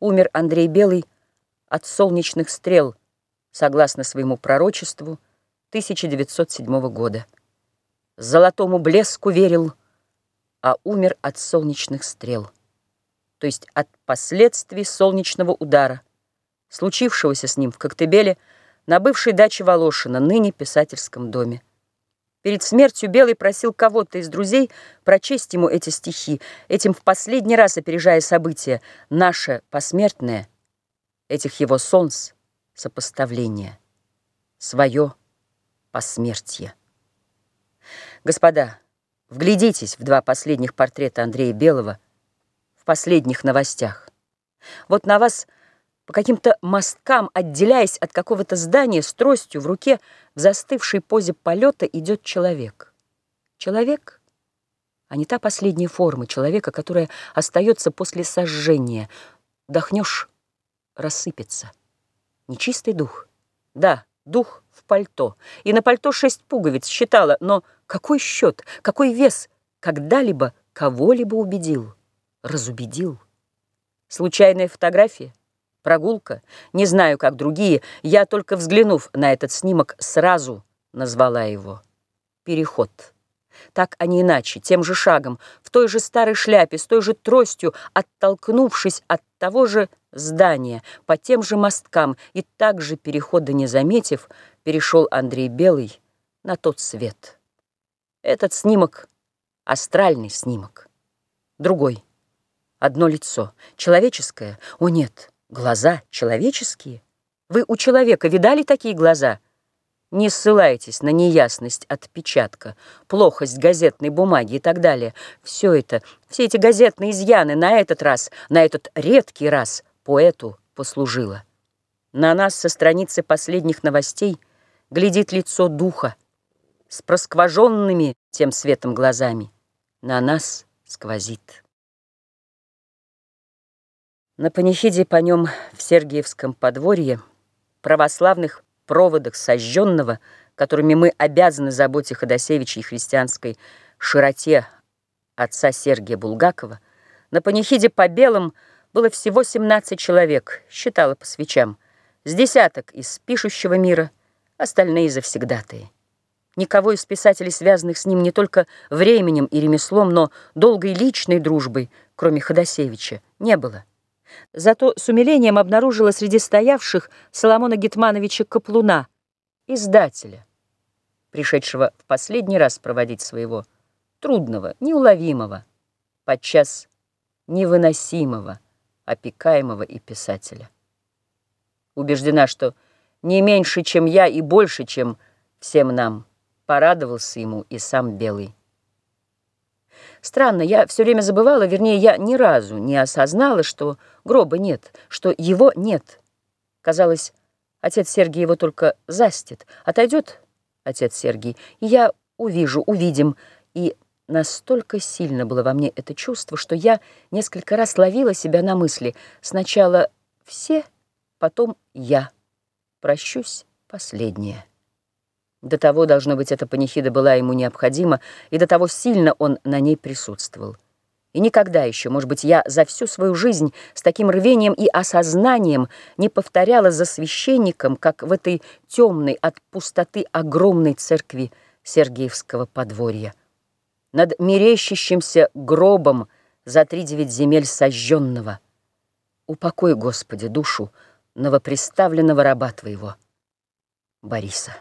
Умер Андрей Белый от солнечных стрел, согласно своему пророчеству 1907 года. Золотому блеску верил, а умер от солнечных стрел, то есть от последствий солнечного удара, случившегося с ним в Коктебеле на бывшей даче Волошина, ныне писательском доме. Перед смертью Белый просил кого-то из друзей прочесть ему эти стихи, этим в последний раз опережая события, наше посмертное, этих его солнц сопоставление, свое посмертие. Господа, вглядитесь в два последних портрета Андрея Белого в последних новостях. Вот на вас – по каким-то мосткам, отделяясь от какого-то здания с тростью в руке, в застывшей позе полета идет человек. Человек, а не та последняя форма человека, которая остается после сожжения. Дохнешь — рассыпется. Нечистый дух. Да, дух в пальто. И на пальто шесть пуговиц считала, но какой счет, какой вес когда-либо кого-либо убедил, разубедил? Случайная фотография? Прогулка? Не знаю, как другие. Я, только взглянув на этот снимок, сразу назвала его «Переход». Так, а не иначе, тем же шагом, в той же старой шляпе, с той же тростью, оттолкнувшись от того же здания, по тем же мосткам, и также перехода не заметив, перешел Андрей Белый на тот свет. Этот снимок — астральный снимок. Другой. Одно лицо. Человеческое? О, нет. Глаза человеческие? Вы у человека видали такие глаза? Не ссылайтесь на неясность отпечатка, плохость газетной бумаги и так далее. Все это, все эти газетные изъяны на этот раз, на этот редкий раз поэту послужило. На нас со страницы последних новостей глядит лицо духа с проскваженными тем светом глазами. На нас сквозит. На панихиде по нем в Сергиевском подворье, православных проводах сожженного, которыми мы обязаны заботе Ходосевича и христианской широте отца Сергия Булгакова, на панихиде по белым было всего 17 человек, считала по свечам, с десяток из пишущего мира, остальные завсегдатые. Никого из писателей, связанных с ним не только временем и ремеслом, но долгой личной дружбой, кроме Ходосевича, не было. Зато с умилением обнаружила среди стоявших Соломона Гетмановича Каплуна, издателя, пришедшего в последний раз проводить своего трудного, неуловимого, подчас невыносимого, опекаемого и писателя. Убеждена, что не меньше, чем я, и больше, чем всем нам, порадовался ему и сам Белый. Странно, я все время забывала, вернее, я ни разу не осознала, что гроба нет, что его нет. Казалось, отец Сергий его только застит. Отойдет отец Сергий, и я увижу, увидим. И настолько сильно было во мне это чувство, что я несколько раз ловила себя на мысли. Сначала все, потом я. Прощусь последнее. До того, должно быть, эта панихида была ему необходима, и до того сильно он на ней присутствовал. И никогда еще, может быть, я за всю свою жизнь с таким рвением и осознанием не повторяла за священником, как в этой темной от пустоты огромной церкви Сергиевского подворья. Над мерещащимся гробом за три девять земель сожженного. Упокой, Господи, душу новоприставленного раба Твоего, Бориса.